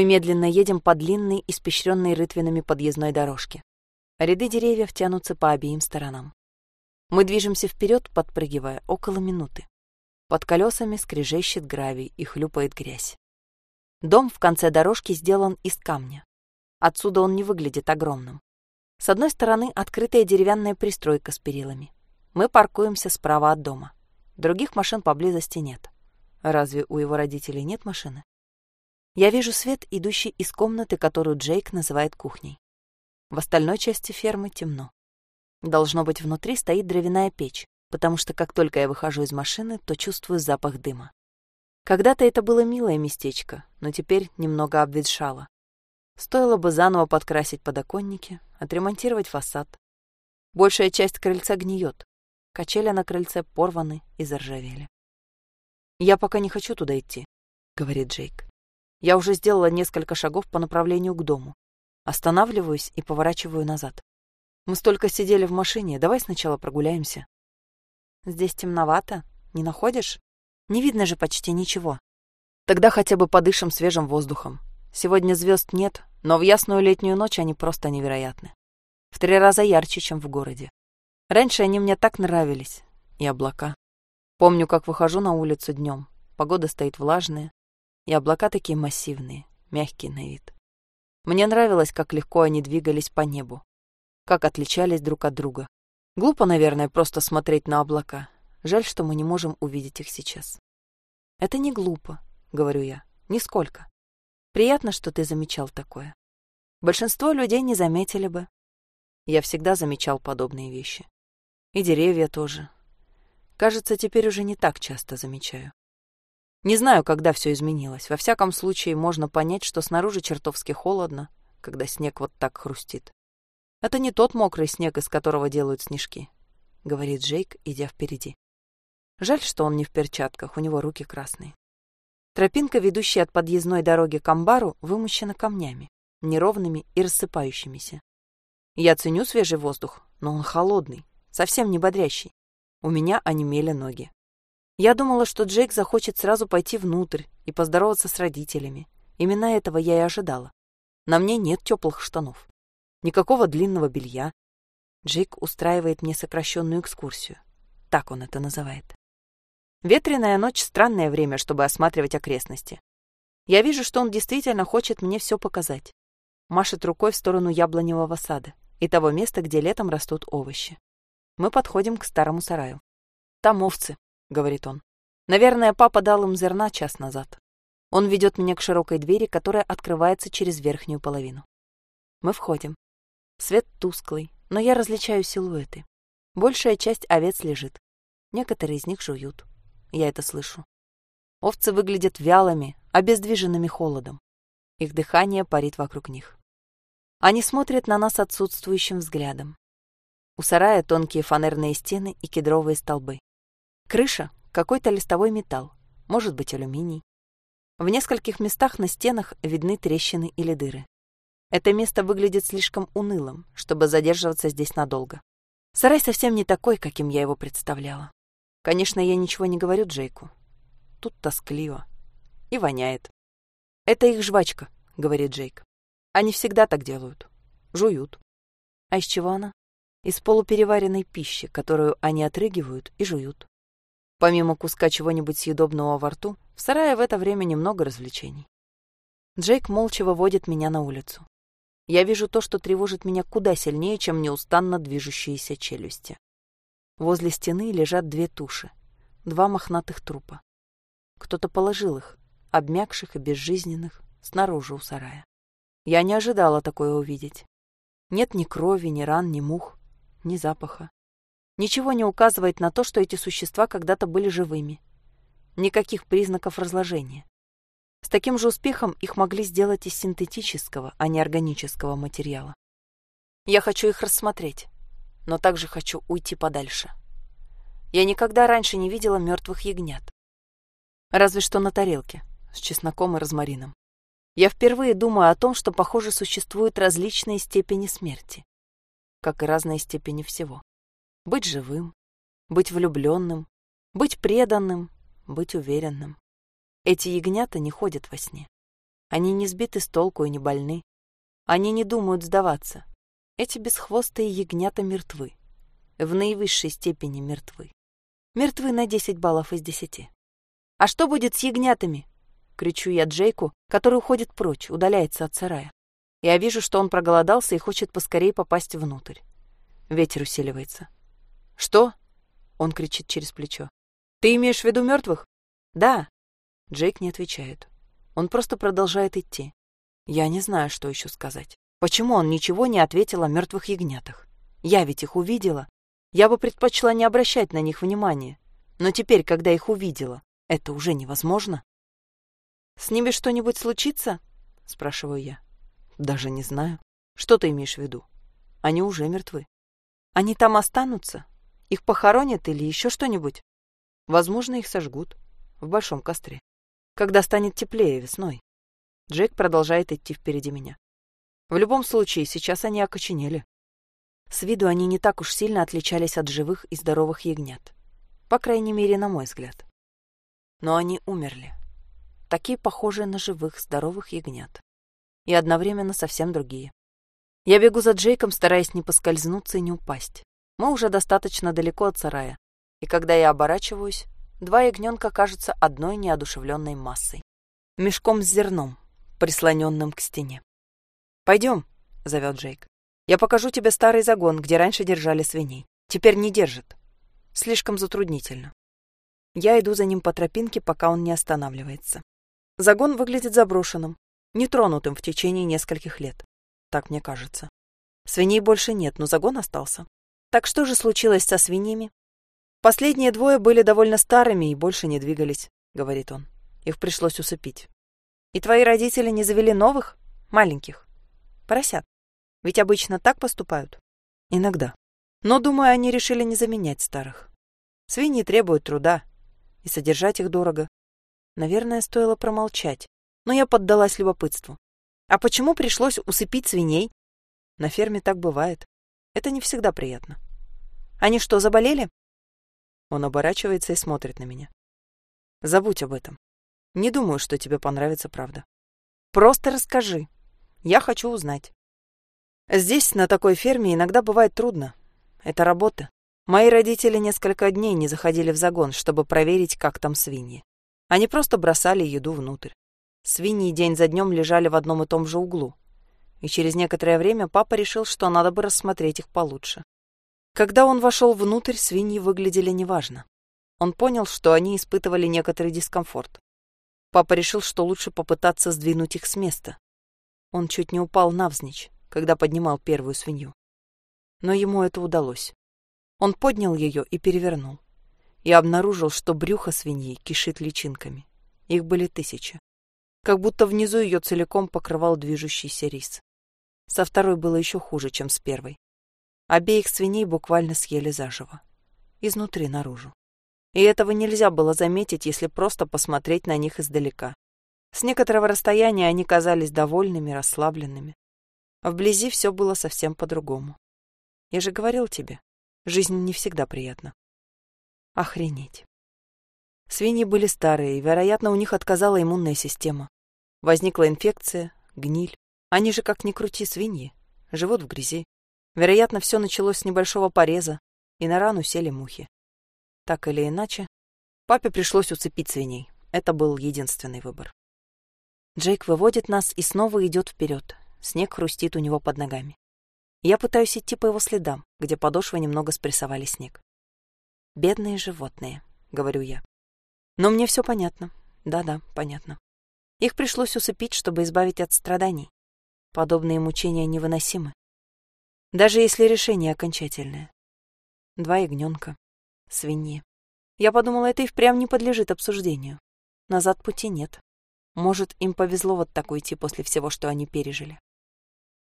Мы медленно едем по длинной, испещренной рытвинами подъездной дорожке. Ряды деревьев тянутся по обеим сторонам. Мы движемся вперед, подпрыгивая, около минуты. Под колесами скрежещет гравий и хлюпает грязь. Дом в конце дорожки сделан из камня. Отсюда он не выглядит огромным. С одной стороны открытая деревянная пристройка с перилами. Мы паркуемся справа от дома. Других машин поблизости нет. Разве у его родителей нет машины? Я вижу свет, идущий из комнаты, которую Джейк называет кухней. В остальной части фермы темно. Должно быть, внутри стоит дровяная печь, потому что как только я выхожу из машины, то чувствую запах дыма. Когда-то это было милое местечко, но теперь немного обветшало. Стоило бы заново подкрасить подоконники, отремонтировать фасад. Большая часть крыльца гниет. Качели на крыльце порваны и заржавели. «Я пока не хочу туда идти», — говорит Джейк. Я уже сделала несколько шагов по направлению к дому. Останавливаюсь и поворачиваю назад. Мы столько сидели в машине, давай сначала прогуляемся. Здесь темновато, не находишь? Не видно же почти ничего. Тогда хотя бы подышим свежим воздухом. Сегодня звезд нет, но в ясную летнюю ночь они просто невероятны. В три раза ярче, чем в городе. Раньше они мне так нравились. И облака. Помню, как выхожу на улицу днем. Погода стоит влажная, и облака такие массивные, мягкие на вид. Мне нравилось, как легко они двигались по небу, как отличались друг от друга. Глупо, наверное, просто смотреть на облака. Жаль, что мы не можем увидеть их сейчас. Это не глупо, говорю я, нисколько. Приятно, что ты замечал такое. Большинство людей не заметили бы. Я всегда замечал подобные вещи. И деревья тоже. Кажется, теперь уже не так часто замечаю. Не знаю, когда все изменилось. Во всяком случае, можно понять, что снаружи чертовски холодно, когда снег вот так хрустит. Это не тот мокрый снег, из которого делают снежки, говорит Джейк, идя впереди. Жаль, что он не в перчатках, у него руки красные. Тропинка, ведущая от подъездной дороги к амбару, вымощена камнями, неровными и рассыпающимися. Я ценю свежий воздух, но он холодный, совсем не бодрящий. У меня онемели ноги. Я думала, что Джейк захочет сразу пойти внутрь и поздороваться с родителями. Именно этого я и ожидала. На мне нет теплых штанов. Никакого длинного белья. Джейк устраивает мне сокращенную экскурсию. Так он это называет. Ветреная ночь — странное время, чтобы осматривать окрестности. Я вижу, что он действительно хочет мне все показать. Машет рукой в сторону яблоневого сада и того места, где летом растут овощи. Мы подходим к старому сараю. Там овцы, — говорит он. «Наверное, папа дал им зерна час назад. Он ведет меня к широкой двери, которая открывается через верхнюю половину. Мы входим. Свет тусклый, но я различаю силуэты. Большая часть овец лежит. Некоторые из них жуют. Я это слышу. Овцы выглядят вялыми, обездвиженными холодом. Их дыхание парит вокруг них. Они смотрят на нас отсутствующим взглядом. У сарая тонкие фанерные стены и кедровые столбы. Крыша — какой-то листовой металл, может быть, алюминий. В нескольких местах на стенах видны трещины или дыры. Это место выглядит слишком унылым, чтобы задерживаться здесь надолго. Сарай совсем не такой, каким я его представляла. Конечно, я ничего не говорю Джейку. Тут тоскливо. И воняет. «Это их жвачка», — говорит Джейк. «Они всегда так делают. Жуют». А из чего она? Из полупереваренной пищи, которую они отрыгивают и жуют. Помимо куска чего-нибудь съедобного во рту, в сарае в это время немного развлечений. Джейк молча выводит меня на улицу. Я вижу то, что тревожит меня куда сильнее, чем неустанно движущиеся челюсти. Возле стены лежат две туши, два мохнатых трупа. Кто-то положил их, обмякших и безжизненных, снаружи у сарая. Я не ожидала такое увидеть. Нет ни крови, ни ран, ни мух, ни запаха. Ничего не указывает на то, что эти существа когда-то были живыми. Никаких признаков разложения. С таким же успехом их могли сделать из синтетического, а не органического материала. Я хочу их рассмотреть, но также хочу уйти подальше. Я никогда раньше не видела мертвых ягнят. Разве что на тарелке, с чесноком и розмарином. Я впервые думаю о том, что, похоже, существуют различные степени смерти, как и разные степени всего быть живым, быть влюбленным, быть преданным, быть уверенным. Эти ягнята не ходят во сне. Они не сбиты с толку и не больны. Они не думают сдаваться. Эти бесхвостые ягнята мертвы. В наивысшей степени мертвы. Мертвы на 10 баллов из 10. «А что будет с ягнятами?» — кричу я Джейку, который уходит прочь, удаляется от сарая. Я вижу, что он проголодался и хочет поскорее попасть внутрь. Ветер усиливается. «Что?» — он кричит через плечо. «Ты имеешь в виду мертвых?» «Да». Джейк не отвечает. Он просто продолжает идти. Я не знаю, что еще сказать. Почему он ничего не ответил о мертвых ягнятах? Я ведь их увидела. Я бы предпочла не обращать на них внимания. Но теперь, когда их увидела, это уже невозможно. «С ними что-нибудь случится?» — спрашиваю я. «Даже не знаю. Что ты имеешь в виду? Они уже мертвы. Они там останутся? Их похоронят или еще что-нибудь? Возможно, их сожгут в большом костре, когда станет теплее весной. Джек продолжает идти впереди меня. В любом случае, сейчас они окоченели. С виду они не так уж сильно отличались от живых и здоровых ягнят. По крайней мере, на мой взгляд. Но они умерли. Такие похожие на живых, здоровых ягнят. И одновременно совсем другие. Я бегу за Джейком, стараясь не поскользнуться и не упасть. Мы уже достаточно далеко от сарая. И когда я оборачиваюсь, два ягненка кажутся одной неодушевленной массой. Мешком с зерном, прислоненным к стене. «Пойдем», — зовет Джейк. «Я покажу тебе старый загон, где раньше держали свиней. Теперь не держат. Слишком затруднительно». Я иду за ним по тропинке, пока он не останавливается. Загон выглядит заброшенным, нетронутым в течение нескольких лет. Так мне кажется. Свиней больше нет, но загон остался. Так что же случилось со свиньями? Последние двое были довольно старыми и больше не двигались, говорит он. Их пришлось усыпить. И твои родители не завели новых, маленьких? Поросят. Ведь обычно так поступают. Иногда. Но, думаю, они решили не заменять старых. Свиньи требуют труда, и содержать их дорого. Наверное, стоило промолчать, но я поддалась любопытству. А почему пришлось усыпить свиней? На ферме так бывает. Это не всегда приятно. Они что, заболели? Он оборачивается и смотрит на меня. Забудь об этом. Не думаю, что тебе понравится правда. Просто расскажи. Я хочу узнать. Здесь, на такой ферме, иногда бывает трудно. Это работа. Мои родители несколько дней не заходили в загон, чтобы проверить, как там свиньи. Они просто бросали еду внутрь. Свиньи день за днем лежали в одном и том же углу. И через некоторое время папа решил, что надо бы рассмотреть их получше. Когда он вошел внутрь, свиньи выглядели неважно. Он понял, что они испытывали некоторый дискомфорт. Папа решил, что лучше попытаться сдвинуть их с места. Он чуть не упал навзничь, когда поднимал первую свинью. Но ему это удалось. Он поднял ее и перевернул. И обнаружил, что брюхо свиньи кишит личинками. Их были тысячи. Как будто внизу ее целиком покрывал движущийся рис. Со второй было еще хуже, чем с первой. Обеих свиней буквально съели заживо. Изнутри наружу. И этого нельзя было заметить, если просто посмотреть на них издалека. С некоторого расстояния они казались довольными, расслабленными. Вблизи все было совсем по-другому. Я же говорил тебе, жизнь не всегда приятна. Охренеть. Свиньи были старые, и, вероятно, у них отказала иммунная система. Возникла инфекция, гниль. Они же, как ни крути, свиньи, живут в грязи. Вероятно, все началось с небольшого пореза, и на рану сели мухи. Так или иначе, папе пришлось уцепить свиней. Это был единственный выбор. Джейк выводит нас и снова идет вперед. Снег хрустит у него под ногами. Я пытаюсь идти по его следам, где подошвы немного спрессовали снег. «Бедные животные», — говорю я. Но мне все понятно. Да-да, понятно. Их пришлось усыпить, чтобы избавить от страданий. Подобные мучения невыносимы. Даже если решение окончательное. Два ягненка, свиньи. Я подумала, это и впрямь не подлежит обсуждению. Назад пути нет. Может, им повезло вот так уйти после всего, что они пережили.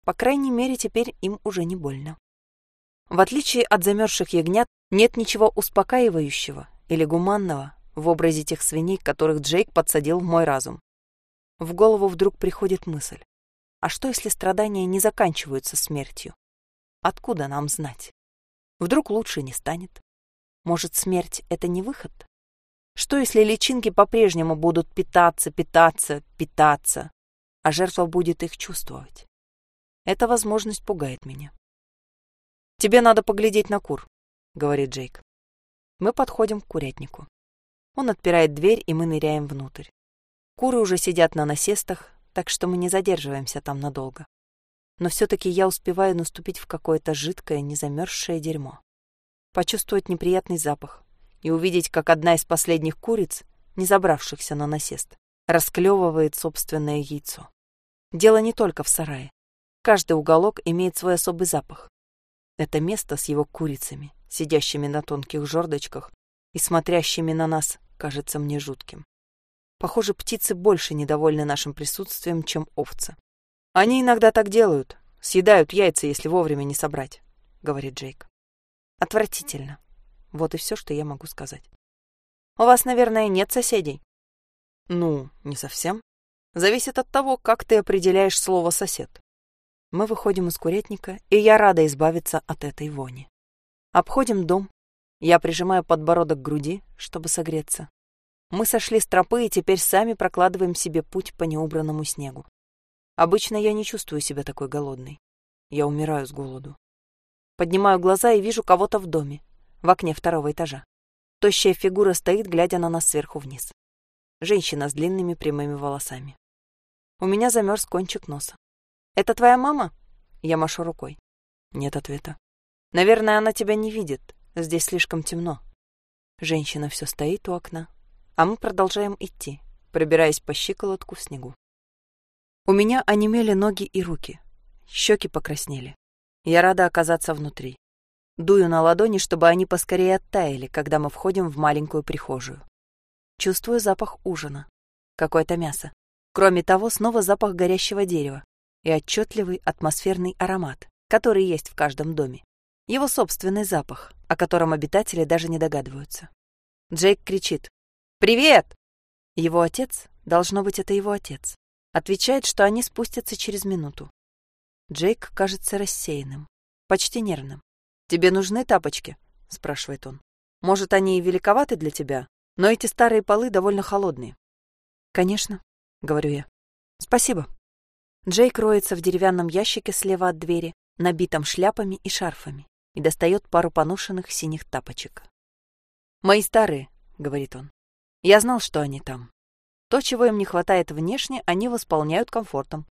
По крайней мере, теперь им уже не больно. В отличие от замерзших ягнят, нет ничего успокаивающего или гуманного в образе тех свиней, которых Джейк подсадил в мой разум. В голову вдруг приходит мысль. А что, если страдания не заканчиваются смертью? Откуда нам знать? Вдруг лучше не станет? Может, смерть — это не выход? Что, если личинки по-прежнему будут питаться, питаться, питаться? а жертва будет их чувствовать. Эта возможность пугает меня. «Тебе надо поглядеть на кур», — говорит Джейк. Мы подходим к курятнику. Он отпирает дверь, и мы ныряем внутрь. Куры уже сидят на насестах, так что мы не задерживаемся там надолго. Но все-таки я успеваю наступить в какое-то жидкое, незамерзшее дерьмо. Почувствовать неприятный запах и увидеть, как одна из последних куриц, не забравшихся на насест, расклевывает собственное яйцо. Дело не только в сарае. Каждый уголок имеет свой особый запах. Это место с его курицами, сидящими на тонких жердочках и смотрящими на нас, кажется мне жутким. Похоже, птицы больше недовольны нашим присутствием, чем овцы. Они иногда так делают, съедают яйца, если вовремя не собрать, говорит Джейк. Отвратительно. Вот и все, что я могу сказать. У вас, наверное, нет соседей? Ну, не совсем. Зависит от того, как ты определяешь слово «сосед». Мы выходим из курятника, и я рада избавиться от этой вони. Обходим дом. Я прижимаю подбородок к груди, чтобы согреться. Мы сошли с тропы и теперь сами прокладываем себе путь по неубранному снегу. Обычно я не чувствую себя такой голодной. Я умираю с голоду. Поднимаю глаза и вижу кого-то в доме, в окне второго этажа. Тощая фигура стоит, глядя на нас сверху вниз. Женщина с длинными прямыми волосами. У меня замерз кончик носа. «Это твоя мама?» Я машу рукой. Нет ответа. «Наверное, она тебя не видит. Здесь слишком темно». Женщина все стоит у окна, а мы продолжаем идти, пробираясь по щиколотку в снегу. У меня онемели ноги и руки. Щеки покраснели. Я рада оказаться внутри. Дую на ладони, чтобы они поскорее оттаяли, когда мы входим в маленькую прихожую. Чувствую запах ужина. Какое-то мясо. Кроме того, снова запах горящего дерева и отчетливый атмосферный аромат, который есть в каждом доме. Его собственный запах, о котором обитатели даже не догадываются. Джейк кричит «Привет!» Его отец, должно быть, это его отец, отвечает, что они спустятся через минуту. Джейк кажется рассеянным, почти нервным. «Тебе нужны тапочки?» — спрашивает он. «Может, они и великоваты для тебя, но эти старые полы довольно холодные». «Конечно», — говорю я. «Спасибо». Джейк роется в деревянном ящике слева от двери, набитом шляпами и шарфами, и достает пару поношенных синих тапочек. «Мои старые», — говорит он. «Я знал, что они там. То, чего им не хватает внешне, они восполняют комфортом».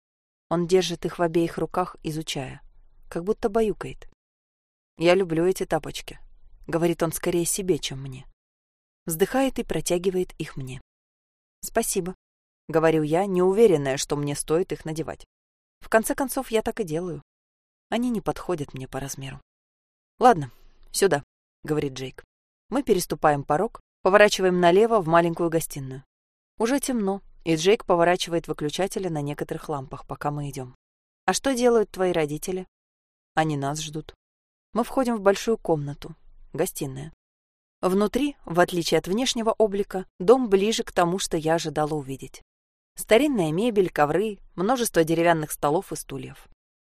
Он держит их в обеих руках, изучая, как будто баюкает. «Я люблю эти тапочки», — говорит он скорее себе, чем мне. Вздыхает и протягивает их мне. «Спасибо», — говорю я, неуверенная, что мне стоит их надевать. В конце концов, я так и делаю. Они не подходят мне по размеру. «Ладно, сюда», — говорит Джейк. Мы переступаем порог, поворачиваем налево в маленькую гостиную. Уже темно, и Джейк поворачивает выключатели на некоторых лампах, пока мы идем. «А что делают твои родители?» «Они нас ждут», мы входим в большую комнату, гостиная. Внутри, в отличие от внешнего облика, дом ближе к тому, что я ожидала увидеть. Старинная мебель, ковры, множество деревянных столов и стульев.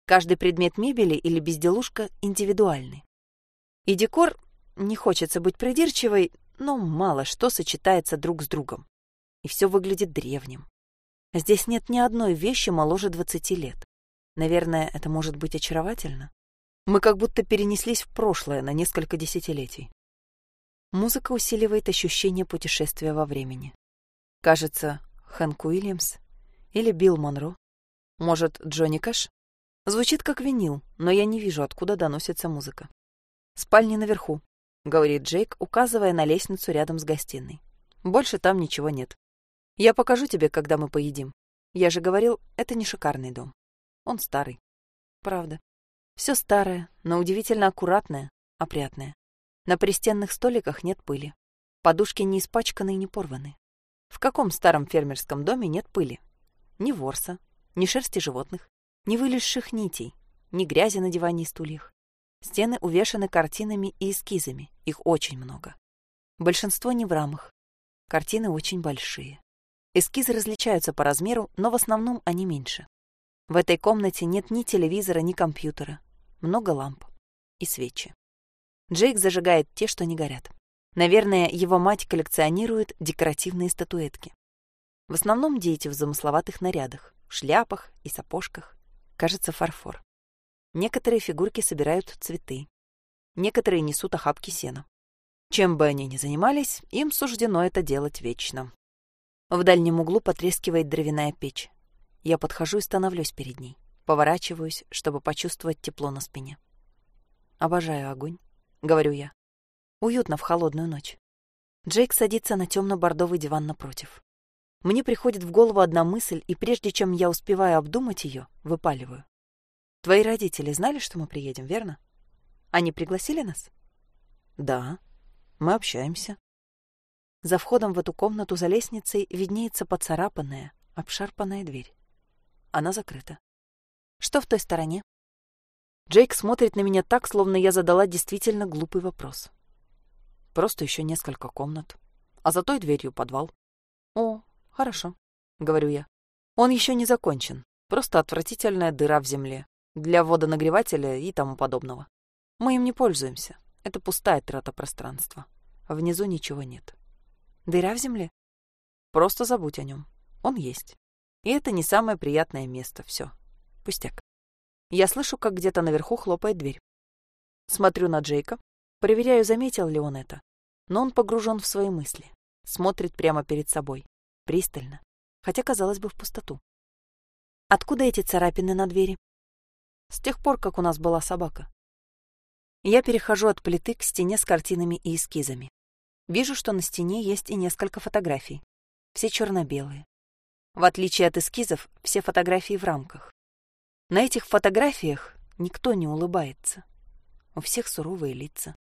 Каждый предмет мебели или безделушка индивидуальный. И декор, не хочется быть придирчивой, но мало что сочетается друг с другом. И все выглядит древним. Здесь нет ни одной вещи моложе 20 лет. Наверное, это может быть очаровательно. Мы как будто перенеслись в прошлое на несколько десятилетий. Музыка усиливает ощущение путешествия во времени. Кажется, Хэнк Уильямс или Билл Монро. Может, Джонни Кэш? Звучит как винил, но я не вижу, откуда доносится музыка. «Спальня наверху», — говорит Джейк, указывая на лестницу рядом с гостиной. «Больше там ничего нет. Я покажу тебе, когда мы поедим. Я же говорил, это не шикарный дом. Он старый. Правда. Все старое, но удивительно аккуратное, опрятное. На пристенных столиках нет пыли. Подушки не испачканы и не порваны. В каком старом фермерском доме нет пыли? Ни ворса, ни шерсти животных, ни вылезших нитей, ни грязи на диване и стульях. Стены увешаны картинами и эскизами, их очень много. Большинство не в рамах. Картины очень большие. Эскизы различаются по размеру, но в основном они меньше. В этой комнате нет ни телевизора, ни компьютера много ламп и свечи. Джейк зажигает те, что не горят. Наверное, его мать коллекционирует декоративные статуэтки. В основном дети в замысловатых нарядах, шляпах и сапожках. Кажется, фарфор. Некоторые фигурки собирают цветы. Некоторые несут охапки сена. Чем бы они ни занимались, им суждено это делать вечно. В дальнем углу потрескивает дровяная печь. Я подхожу и становлюсь перед ней. Поворачиваюсь, чтобы почувствовать тепло на спине. «Обожаю огонь», — говорю я. Уютно в холодную ночь. Джейк садится на темно-бордовый диван напротив. Мне приходит в голову одна мысль, и прежде чем я успеваю обдумать ее, выпаливаю. «Твои родители знали, что мы приедем, верно? Они пригласили нас?» «Да. Мы общаемся». За входом в эту комнату за лестницей виднеется поцарапанная, обшарпанная дверь. Она закрыта. Что в той стороне? Джейк смотрит на меня так, словно я задала действительно глупый вопрос. Просто еще несколько комнат. А за той дверью подвал. О, хорошо, говорю я. Он еще не закончен. Просто отвратительная дыра в земле. Для водонагревателя и тому подобного. Мы им не пользуемся. Это пустая трата пространства. Внизу ничего нет. Дыра в земле? Просто забудь о нем. Он есть. И это не самое приятное место. Все. Пустяк. Я слышу, как где-то наверху хлопает дверь. Смотрю на Джейка, проверяю, заметил ли он это но он погружен в свои мысли, смотрит прямо перед собой, пристально, хотя, казалось бы, в пустоту. Откуда эти царапины на двери? С тех пор, как у нас была собака. Я перехожу от плиты к стене с картинами и эскизами. Вижу, что на стене есть и несколько фотографий. Все черно-белые. В отличие от эскизов, все фотографии в рамках. На этих фотографиях никто не улыбается. У всех суровые лица.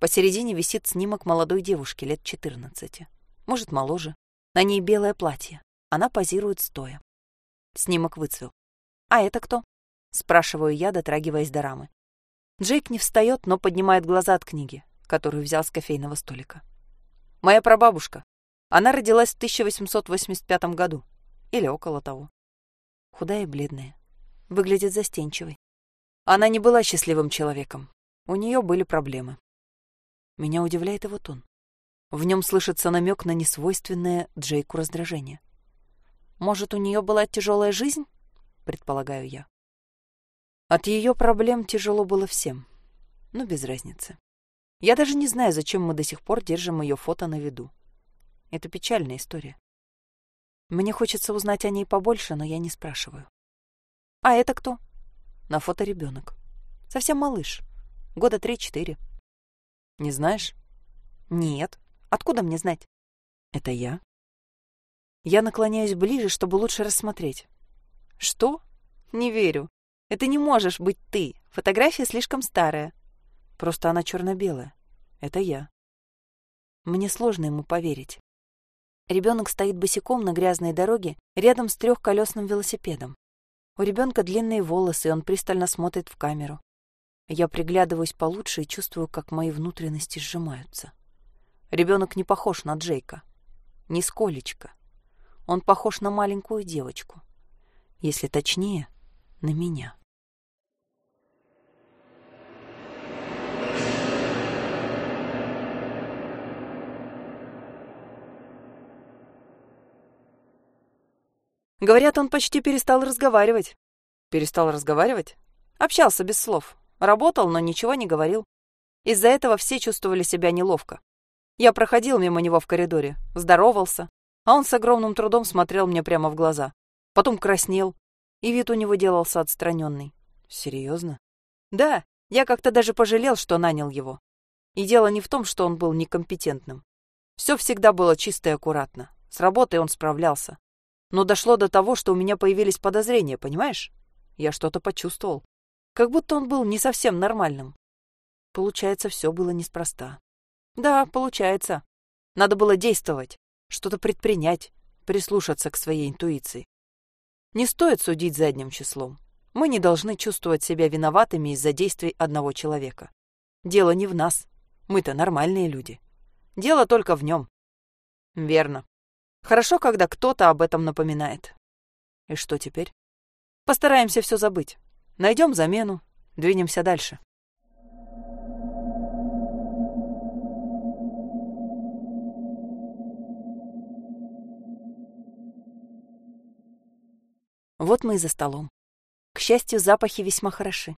Посередине висит снимок молодой девушки лет 14. Может, моложе. На ней белое платье. Она позирует стоя. Снимок выцвел. «А это кто?» — спрашиваю я, дотрагиваясь до рамы. Джейк не встает, но поднимает глаза от книги, которую взял с кофейного столика. «Моя прабабушка. Она родилась в 1885 году. Или около того. Худая и бледная. Выглядит застенчивой. Она не была счастливым человеком. У нее были проблемы. Меня удивляет его тон. В нем слышится намек на несвойственное Джейку раздражение. Может, у нее была тяжелая жизнь? Предполагаю я. От ее проблем тяжело было всем. Но без разницы. Я даже не знаю, зачем мы до сих пор держим ее фото на виду. Это печальная история. Мне хочется узнать о ней побольше, но я не спрашиваю. А это кто? На фото ребенок. Совсем малыш. Года три-четыре. Не знаешь? Нет. Откуда мне знать? Это я. Я наклоняюсь ближе, чтобы лучше рассмотреть. Что? Не верю. Это не можешь быть ты. Фотография слишком старая. Просто она черно-белая. Это я. Мне сложно ему поверить. Ребенок стоит босиком на грязной дороге рядом с трехколесным велосипедом. У ребенка длинные волосы, и он пристально смотрит в камеру. Я приглядываюсь получше и чувствую, как мои внутренности сжимаются. Ребенок не похож на Джейка. Нисколечко. Он похож на маленькую девочку. Если точнее, на меня. Говорят, он почти перестал разговаривать. Перестал разговаривать? Общался без слов. Работал, но ничего не говорил. Из-за этого все чувствовали себя неловко. Я проходил мимо него в коридоре, здоровался, а он с огромным трудом смотрел мне прямо в глаза. Потом краснел, и вид у него делался отстраненный. Серьезно? Да, я как-то даже пожалел, что нанял его. И дело не в том, что он был некомпетентным. Все всегда было чисто и аккуратно. С работой он справлялся. Но дошло до того, что у меня появились подозрения, понимаешь? Я что-то почувствовал. Как будто он был не совсем нормальным. Получается, все было неспроста. Да, получается. Надо было действовать, что-то предпринять, прислушаться к своей интуиции. Не стоит судить задним числом. Мы не должны чувствовать себя виноватыми из-за действий одного человека. Дело не в нас. Мы-то нормальные люди. Дело только в нем. Верно. Хорошо, когда кто-то об этом напоминает. И что теперь? Постараемся все забыть. Найдем замену, двинемся дальше. Вот мы и за столом. К счастью, запахи весьма хороши.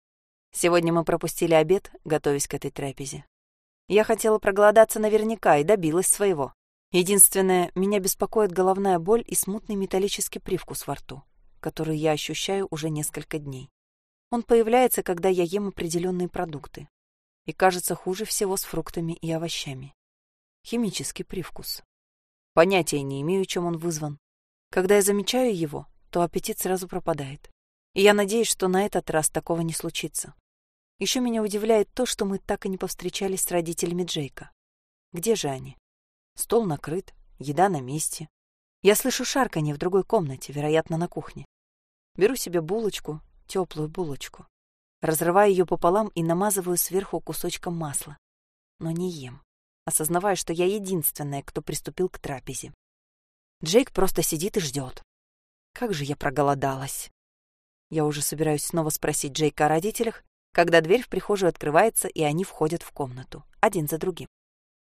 Сегодня мы пропустили обед, готовясь к этой трапезе. Я хотела проголодаться наверняка и добилась своего. Единственное, меня беспокоит головная боль и смутный металлический привкус во рту, который я ощущаю уже несколько дней. Он появляется, когда я ем определенные продукты. И кажется хуже всего с фруктами и овощами. Химический привкус. Понятия не имею, чем он вызван. Когда я замечаю его, то аппетит сразу пропадает. И я надеюсь, что на этот раз такого не случится. Еще меня удивляет то, что мы так и не повстречались с родителями Джейка. Где же они? Стол накрыт, еда на месте. Я слышу шарканье в другой комнате, вероятно, на кухне. Беру себе булочку теплую булочку. Разрываю ее пополам и намазываю сверху кусочком масла. Но не ем, осознавая, что я единственная, кто приступил к трапезе. Джейк просто сидит и ждет. Как же я проголодалась. Я уже собираюсь снова спросить Джейка о родителях, когда дверь в прихожую открывается, и они входят в комнату, один за другим.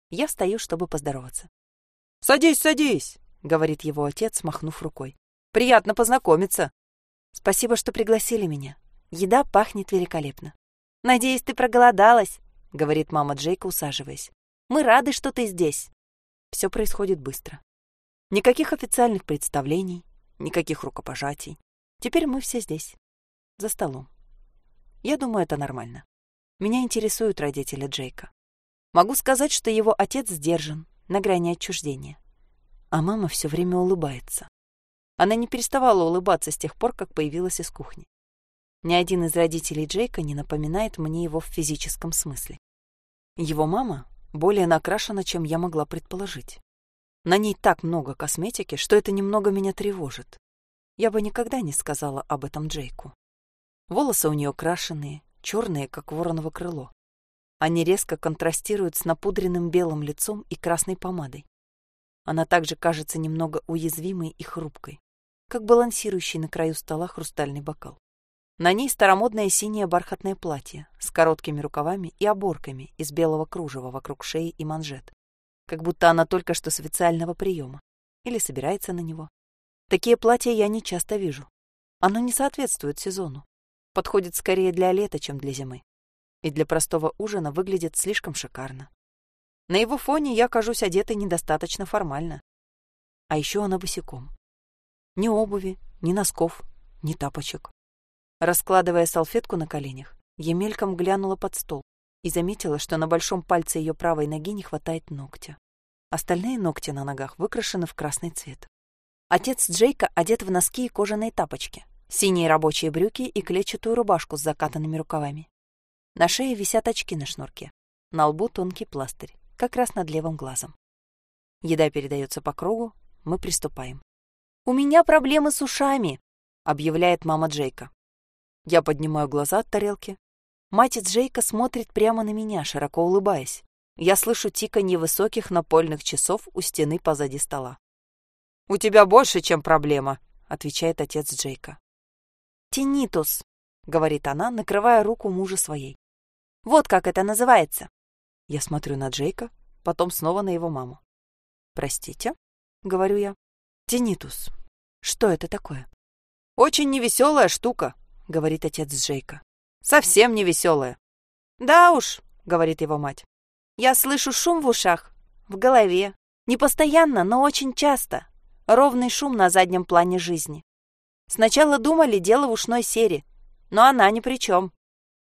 Я встаю, чтобы поздороваться. «Садись, садись!» — говорит его отец, махнув рукой. «Приятно познакомиться!» Спасибо, что пригласили меня. Еда пахнет великолепно. Надеюсь, ты проголодалась, говорит мама Джейка, усаживаясь. Мы рады, что ты здесь. Все происходит быстро. Никаких официальных представлений, никаких рукопожатий. Теперь мы все здесь, за столом. Я думаю, это нормально. Меня интересуют родители Джейка. Могу сказать, что его отец сдержан, на грани отчуждения. А мама все время улыбается. Она не переставала улыбаться с тех пор, как появилась из кухни. Ни один из родителей Джейка не напоминает мне его в физическом смысле. Его мама более накрашена, чем я могла предположить. На ней так много косметики, что это немного меня тревожит. Я бы никогда не сказала об этом Джейку. Волосы у нее крашеные, черные, как вороново крыло. Они резко контрастируют с напудренным белым лицом и красной помадой. Она также кажется немного уязвимой и хрупкой как балансирующий на краю стола хрустальный бокал. На ней старомодное синее бархатное платье с короткими рукавами и оборками из белого кружева вокруг шеи и манжет, как будто она только что с официального приема или собирается на него. Такие платья я не часто вижу. Оно не соответствует сезону. Подходит скорее для лета, чем для зимы. И для простого ужина выглядит слишком шикарно. На его фоне я кажусь одетой недостаточно формально. А еще она босиком. Ни обуви, ни носков, ни тапочек. Раскладывая салфетку на коленях, я мельком глянула под стол и заметила, что на большом пальце ее правой ноги не хватает ногтя. Остальные ногти на ногах выкрашены в красный цвет. Отец Джейка одет в носки и кожаные тапочки, синие рабочие брюки и клетчатую рубашку с закатанными рукавами. На шее висят очки на шнурке. На лбу тонкий пластырь, как раз над левым глазом. Еда передается по кругу, мы приступаем. «У меня проблемы с ушами», — объявляет мама Джейка. Я поднимаю глаза от тарелки. Мать Джейка смотрит прямо на меня, широко улыбаясь. Я слышу тиканье высоких напольных часов у стены позади стола. «У тебя больше, чем проблема», — отвечает отец Джейка. «Тинитус», — говорит она, накрывая руку мужа своей. «Вот как это называется». Я смотрю на Джейка, потом снова на его маму. «Простите», — говорю я. Тинитус. Что это такое? Очень невеселая штука, говорит отец Джейка. Совсем невеселая. Да уж, говорит его мать. Я слышу шум в ушах, в голове. Не постоянно, но очень часто. Ровный шум на заднем плане жизни. Сначала думали, дело в ушной сере, но она ни при чем.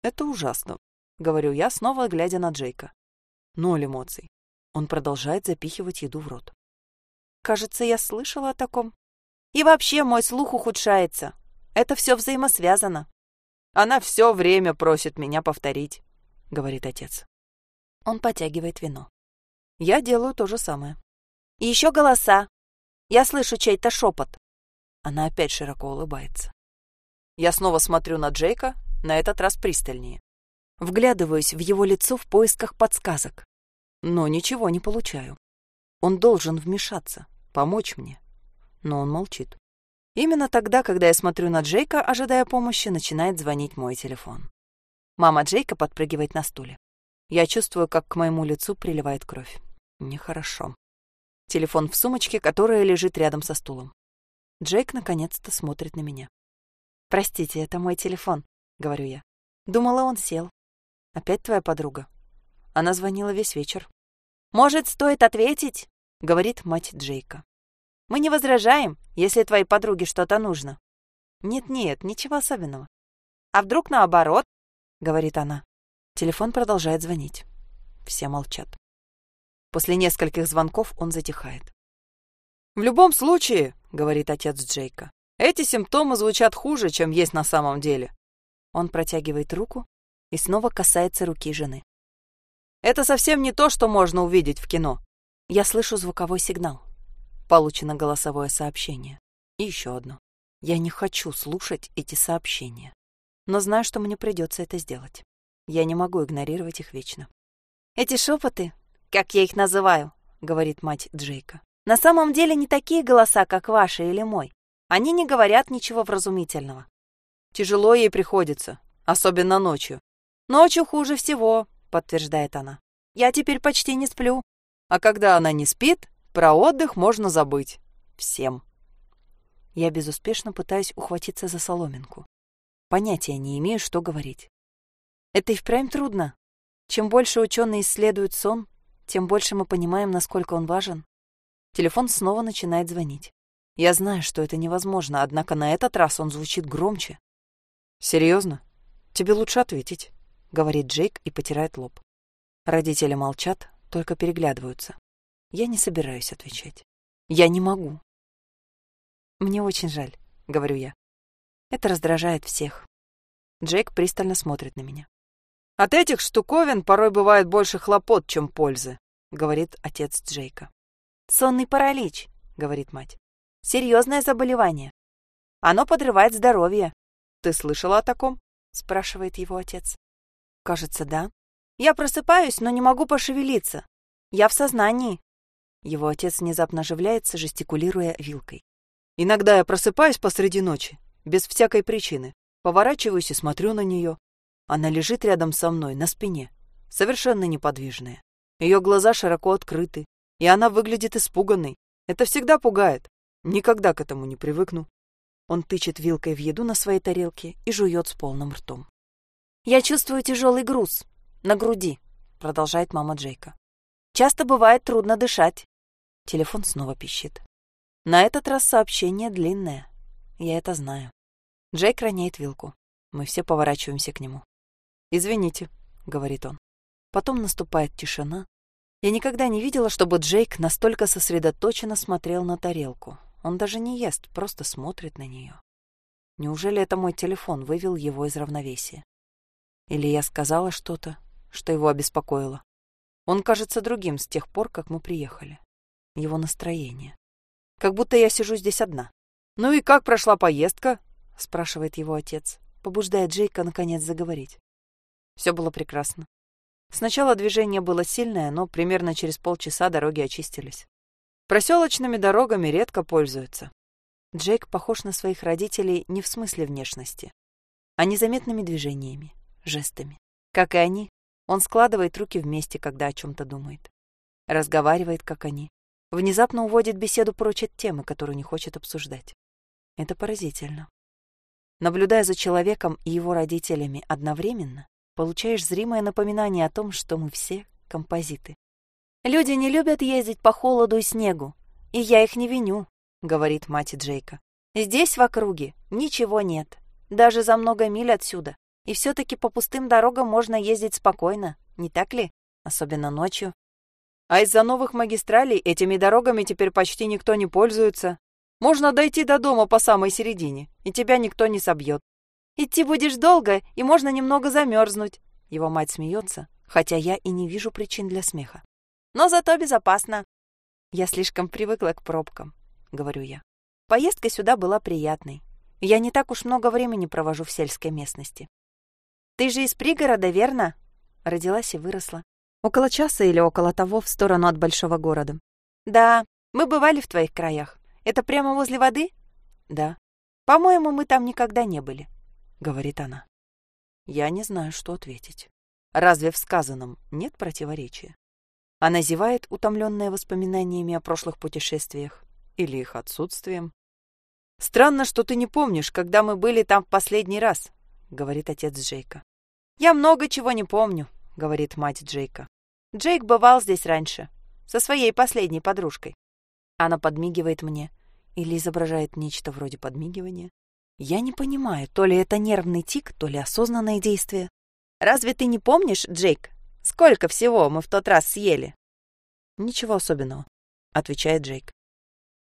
Это ужасно, говорю я, снова глядя на Джейка. Ноль эмоций. Он продолжает запихивать еду в рот. Кажется, я слышала о таком. И вообще мой слух ухудшается. Это все взаимосвязано. Она все время просит меня повторить, говорит отец. Он потягивает вино. Я делаю то же самое. И еще голоса. Я слышу чей-то шепот. Она опять широко улыбается. Я снова смотрю на Джейка, на этот раз пристальнее. Вглядываюсь в его лицо в поисках подсказок. Но ничего не получаю. Он должен вмешаться, помочь мне. Но он молчит. Именно тогда, когда я смотрю на Джейка, ожидая помощи, начинает звонить мой телефон. Мама Джейка подпрыгивает на стуле. Я чувствую, как к моему лицу приливает кровь. Нехорошо. Телефон в сумочке, которая лежит рядом со стулом. Джейк наконец-то смотрит на меня. «Простите, это мой телефон», — говорю я. Думала, он сел. «Опять твоя подруга?» Она звонила весь вечер. «Может, стоит ответить?» — говорит мать Джейка. «Мы не возражаем, если твоей подруге что-то нужно». «Нет-нет, ничего особенного». «А вдруг наоборот?» — говорит она. Телефон продолжает звонить. Все молчат. После нескольких звонков он затихает. «В любом случае», — говорит отец Джейка, «эти симптомы звучат хуже, чем есть на самом деле». Он протягивает руку и снова касается руки жены. «Это совсем не то, что можно увидеть в кино». Я слышу звуковой сигнал. Получено голосовое сообщение. И еще одно. Я не хочу слушать эти сообщения, но знаю, что мне придется это сделать. Я не могу игнорировать их вечно. «Эти шепоты, как я их называю», — говорит мать Джейка, «на самом деле не такие голоса, как ваши или мой. Они не говорят ничего вразумительного. Тяжело ей приходится, особенно ночью. Ночью хуже всего, подтверждает она. Я теперь почти не сплю. А когда она не спит, про отдых можно забыть. Всем. Я безуспешно пытаюсь ухватиться за соломинку. Понятия не имею, что говорить. Это и впрямь трудно. Чем больше ученые исследуют сон, тем больше мы понимаем, насколько он важен. Телефон снова начинает звонить. Я знаю, что это невозможно, однако на этот раз он звучит громче. «Серьезно? Тебе лучше ответить», — говорит Джейк и потирает лоб. Родители молчат, только переглядываются. Я не собираюсь отвечать. Я не могу. «Мне очень жаль», — говорю я. Это раздражает всех. Джейк пристально смотрит на меня. «От этих штуковин порой бывает больше хлопот, чем пользы», — говорит отец Джейка. «Сонный паралич», — говорит мать. «Серьезное заболевание. Оно подрывает здоровье. Ты слышала о таком? спрашивает его отец. Кажется, да. Я просыпаюсь, но не могу пошевелиться. Я в сознании. Его отец внезапно оживляется, жестикулируя вилкой. Иногда я просыпаюсь посреди ночи, без всякой причины. Поворачиваюсь и смотрю на нее. Она лежит рядом со мной, на спине, совершенно неподвижная. Ее глаза широко открыты, и она выглядит испуганной. Это всегда пугает. Никогда к этому не привыкну. Он тычет вилкой в еду на своей тарелке и жует с полным ртом. «Я чувствую тяжелый груз на груди», — продолжает мама Джейка. «Часто бывает трудно дышать». Телефон снова пищит. На этот раз сообщение длинное. Я это знаю. Джейк роняет вилку. Мы все поворачиваемся к нему. «Извините», — говорит он. Потом наступает тишина. Я никогда не видела, чтобы Джейк настолько сосредоточенно смотрел на тарелку. Он даже не ест, просто смотрит на нее. Неужели это мой телефон вывел его из равновесия? Или я сказала что-то, что его обеспокоило? Он кажется другим с тех пор, как мы приехали. Его настроение. Как будто я сижу здесь одна. «Ну и как прошла поездка?» — спрашивает его отец, побуждая Джейка наконец заговорить. Все было прекрасно. Сначала движение было сильное, но примерно через полчаса дороги очистились. Проселочными дорогами редко пользуются. Джейк похож на своих родителей не в смысле внешности, а незаметными движениями, жестами. Как и они, он складывает руки вместе, когда о чем-то думает. Разговаривает, как они. Внезапно уводит беседу прочь от темы, которую не хочет обсуждать. Это поразительно. Наблюдая за человеком и его родителями одновременно, получаешь зримое напоминание о том, что мы все композиты. Люди не любят ездить по холоду и снегу, и я их не виню, говорит мать Джейка. Здесь в округе ничего нет, даже за много миль отсюда. И все-таки по пустым дорогам можно ездить спокойно, не так ли? Особенно ночью. А из-за новых магистралей этими дорогами теперь почти никто не пользуется. Можно дойти до дома по самой середине, и тебя никто не собьет. Идти будешь долго, и можно немного замерзнуть. Его мать смеется, хотя я и не вижу причин для смеха но зато безопасно. Я слишком привыкла к пробкам, говорю я. Поездка сюда была приятной. Я не так уж много времени провожу в сельской местности. Ты же из пригорода, верно? Родилась и выросла. Около часа или около того в сторону от большого города. Да, мы бывали в твоих краях. Это прямо возле воды? Да. По-моему, мы там никогда не были, говорит она. Я не знаю, что ответить. Разве в сказанном нет противоречия? Она зевает, утомленная воспоминаниями о прошлых путешествиях или их отсутствием. «Странно, что ты не помнишь, когда мы были там в последний раз», — говорит отец Джейка. «Я много чего не помню», — говорит мать Джейка. «Джейк бывал здесь раньше, со своей последней подружкой». Она подмигивает мне или изображает нечто вроде подмигивания. Я не понимаю, то ли это нервный тик, то ли осознанное действие. «Разве ты не помнишь, Джейк, сколько всего мы в тот раз съели?» «Ничего особенного», — отвечает Джейк.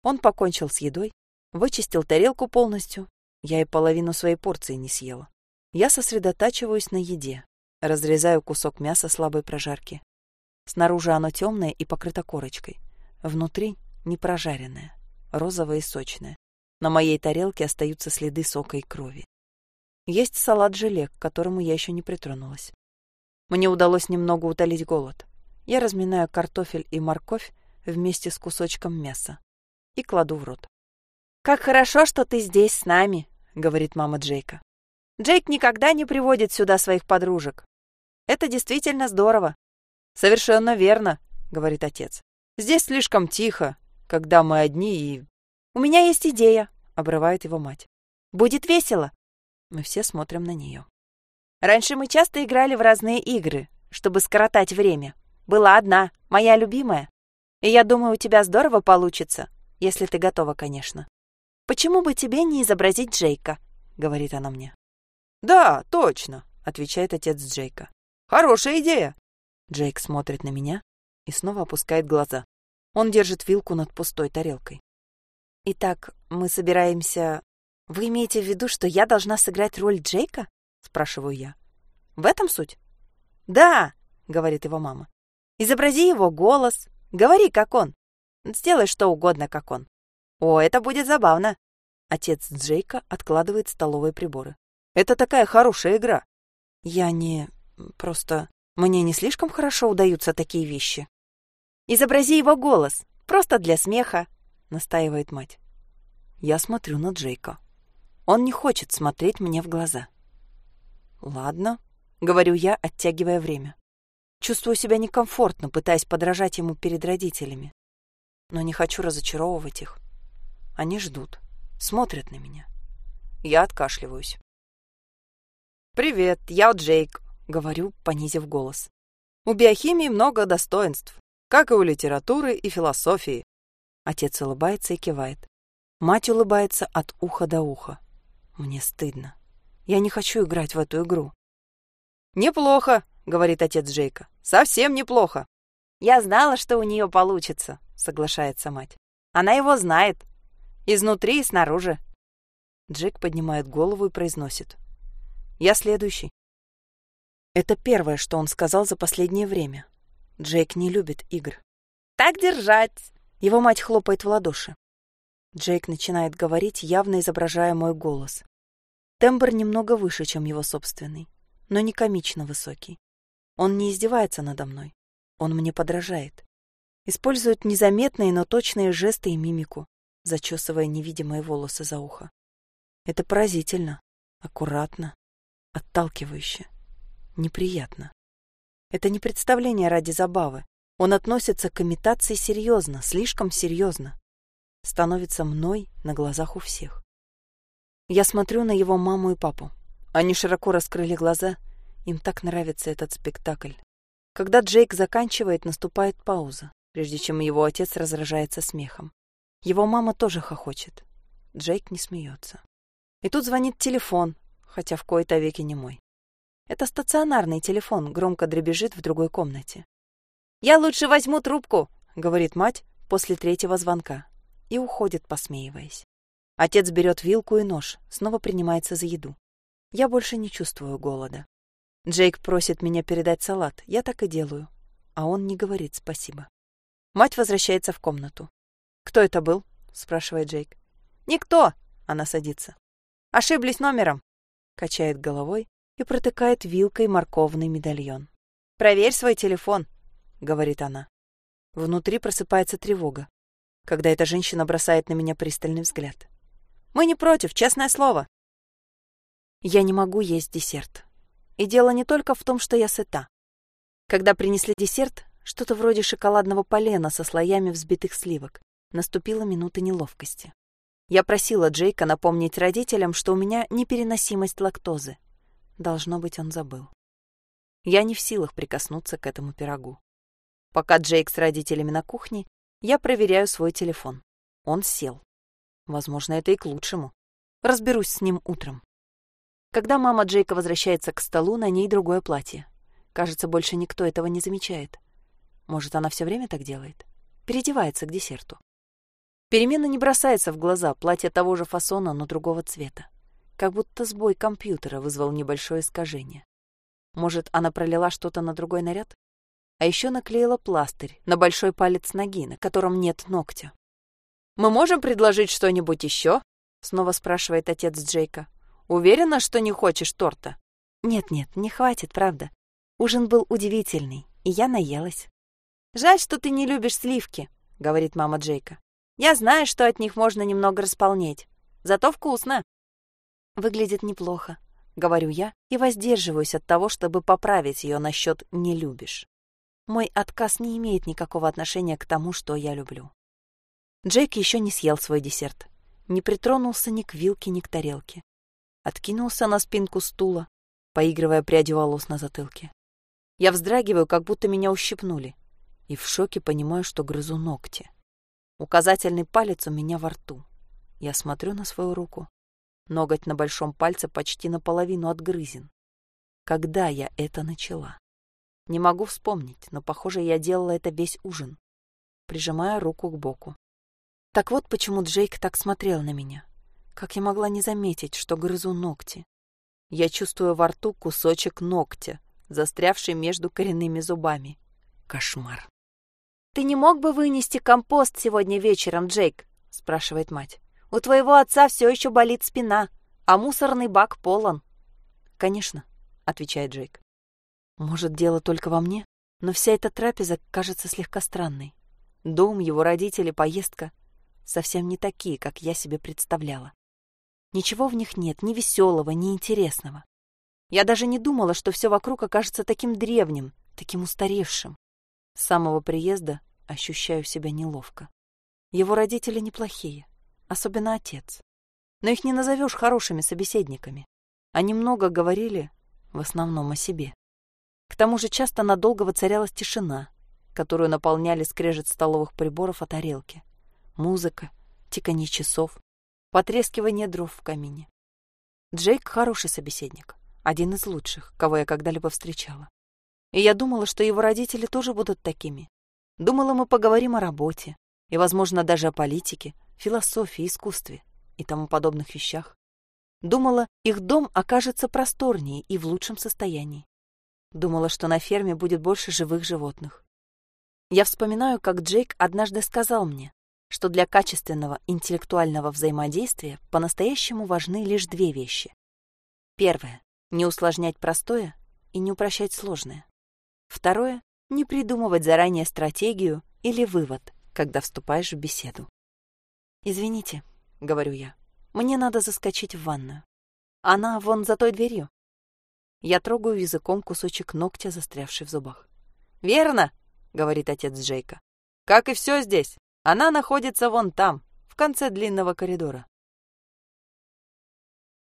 Он покончил с едой, вычистил тарелку полностью. Я и половину своей порции не съела. Я сосредотачиваюсь на еде, разрезаю кусок мяса слабой прожарки. Снаружи оно темное и покрыто корочкой. Внутри не прожаренное, розовое и сочное. На моей тарелке остаются следы сока и крови. Есть салат-желе, к которому я еще не притронулась. Мне удалось немного утолить голод. Я разминаю картофель и морковь вместе с кусочком мяса и кладу в рот. «Как хорошо, что ты здесь с нами», — говорит мама Джейка. «Джейк никогда не приводит сюда своих подружек. Это действительно здорово». «Совершенно верно», — говорит отец. «Здесь слишком тихо, когда мы одни и...» «У меня есть идея», — обрывает его мать. «Будет весело». Мы все смотрим на нее. Раньше мы часто играли в разные игры, чтобы скоротать время. Была одна, моя любимая. И я думаю, у тебя здорово получится, если ты готова, конечно. Почему бы тебе не изобразить Джейка? говорит она мне. Да, точно, отвечает отец Джейка. Хорошая идея. Джейк смотрит на меня и снова опускает глаза. Он держит вилку над пустой тарелкой. Итак, мы собираемся... Вы имеете в виду, что я должна сыграть роль Джейка? спрашиваю я. В этом суть? Да, говорит его мама. Изобрази его голос, говори как он. Сделай что угодно, как он. О, это будет забавно. Отец Джейка откладывает столовые приборы. Это такая хорошая игра. Я не... просто... Мне не слишком хорошо удаются такие вещи. Изобрази его голос, просто для смеха, настаивает мать. Я смотрю на Джейка. Он не хочет смотреть мне в глаза. Ладно, говорю я, оттягивая время. Чувствую себя некомфортно, пытаясь подражать ему перед родителями. Но не хочу разочаровывать их. Они ждут, смотрят на меня. Я откашливаюсь. «Привет, я Джейк», — говорю, понизив голос. «У биохимии много достоинств, как и у литературы и философии». Отец улыбается и кивает. Мать улыбается от уха до уха. Мне стыдно. Я не хочу играть в эту игру. «Неплохо», — говорит отец Джейка. «Совсем неплохо». «Я знала, что у нее получится», — соглашается мать. «Она его знает. Изнутри и снаружи». Джейк поднимает голову и произносит. «Я следующий». Это первое, что он сказал за последнее время. Джейк не любит игр. «Так держать!» Его мать хлопает в ладоши. Джейк начинает говорить, явно изображая мой голос. Тембр немного выше, чем его собственный, но не комично высокий. Он не издевается надо мной. Он мне подражает. Использует незаметные, но точные жесты и мимику, зачесывая невидимые волосы за ухо. Это поразительно, аккуратно, отталкивающе, неприятно. Это не представление ради забавы. Он относится к имитации серьезно, слишком серьезно. Становится мной на глазах у всех. Я смотрю на его маму и папу. Они широко раскрыли глаза. Им так нравится этот спектакль. Когда Джейк заканчивает, наступает пауза, прежде чем его отец разражается смехом. Его мама тоже хохочет. Джейк не смеется. И тут звонит телефон, хотя в кои-то веки не мой. Это стационарный телефон, громко дребезжит в другой комнате. «Я лучше возьму трубку», — говорит мать после третьего звонка и уходит, посмеиваясь. Отец берет вилку и нож, снова принимается за еду. Я больше не чувствую голода. Джейк просит меня передать салат, я так и делаю. А он не говорит спасибо. Мать возвращается в комнату. «Кто это был?» — спрашивает Джейк. «Никто!» — она садится. «Ошиблись номером!» — качает головой и протыкает вилкой морковный медальон. «Проверь свой телефон!» — говорит она. Внутри просыпается тревога, когда эта женщина бросает на меня пристальный взгляд. Мы не против, честное слово. Я не могу есть десерт. И дело не только в том, что я сыта. Когда принесли десерт, что-то вроде шоколадного полена со слоями взбитых сливок, наступила минута неловкости. Я просила Джейка напомнить родителям, что у меня непереносимость лактозы. Должно быть, он забыл. Я не в силах прикоснуться к этому пирогу. Пока Джейк с родителями на кухне, я проверяю свой телефон. Он сел. Возможно, это и к лучшему. Разберусь с ним утром. Когда мама Джейка возвращается к столу, на ней другое платье. Кажется, больше никто этого не замечает. Может, она все время так делает? Переодевается к десерту. Перемена не бросается в глаза, платье того же фасона, но другого цвета. Как будто сбой компьютера вызвал небольшое искажение. Может, она пролила что-то на другой наряд? А еще наклеила пластырь на большой палец ноги, на котором нет ногтя. «Мы можем предложить что-нибудь еще?» — снова спрашивает отец Джейка. «Уверена, что не хочешь торта?» «Нет-нет, не хватит, правда. Ужин был удивительный, и я наелась». «Жаль, что ты не любишь сливки», — говорит мама Джейка. Я знаю, что от них можно немного располнеть. Зато вкусно. Выглядит неплохо, говорю я, и воздерживаюсь от того, чтобы поправить ее насчет «не любишь». Мой отказ не имеет никакого отношения к тому, что я люблю. Джейк еще не съел свой десерт. Не притронулся ни к вилке, ни к тарелке. Откинулся на спинку стула, поигрывая прядью волос на затылке. Я вздрагиваю, как будто меня ущипнули, и в шоке понимаю, что грызу ногти. Указательный палец у меня во рту. Я смотрю на свою руку. Ноготь на большом пальце почти наполовину отгрызен. Когда я это начала? Не могу вспомнить, но, похоже, я делала это весь ужин, прижимая руку к боку. Так вот почему Джейк так смотрел на меня. Как я могла не заметить, что грызу ногти? Я чувствую во рту кусочек ногтя, застрявший между коренными зубами. Кошмар. «Ты не мог бы вынести компост сегодня вечером, Джейк?» — спрашивает мать. «У твоего отца все еще болит спина, а мусорный бак полон». «Конечно», — отвечает Джейк. «Может, дело только во мне, но вся эта трапеза кажется слегка странной. Дом, его родители, поездка совсем не такие, как я себе представляла. Ничего в них нет, ни веселого, ни интересного. Я даже не думала, что все вокруг окажется таким древним, таким устаревшим. С самого приезда ощущаю себя неловко. Его родители неплохие, особенно отец. Но их не назовешь хорошими собеседниками. Они много говорили, в основном о себе. К тому же часто надолго воцарялась тишина, которую наполняли скрежет столовых приборов о тарелке, музыка, тиканье часов, потрескивание дров в камине. Джейк хороший собеседник, один из лучших, кого я когда-либо встречала. И я думала, что его родители тоже будут такими, Думала, мы поговорим о работе и, возможно, даже о политике, философии, искусстве и тому подобных вещах. Думала, их дом окажется просторнее и в лучшем состоянии. Думала, что на ферме будет больше живых животных. Я вспоминаю, как Джейк однажды сказал мне, что для качественного интеллектуального взаимодействия по-настоящему важны лишь две вещи. Первое — не усложнять простое и не упрощать сложное. Второе не придумывать заранее стратегию или вывод, когда вступаешь в беседу. «Извините», — говорю я, — «мне надо заскочить в ванную. Она вон за той дверью». Я трогаю языком кусочек ногтя, застрявший в зубах. «Верно», — говорит отец Джейка. «Как и все здесь. Она находится вон там, в конце длинного коридора».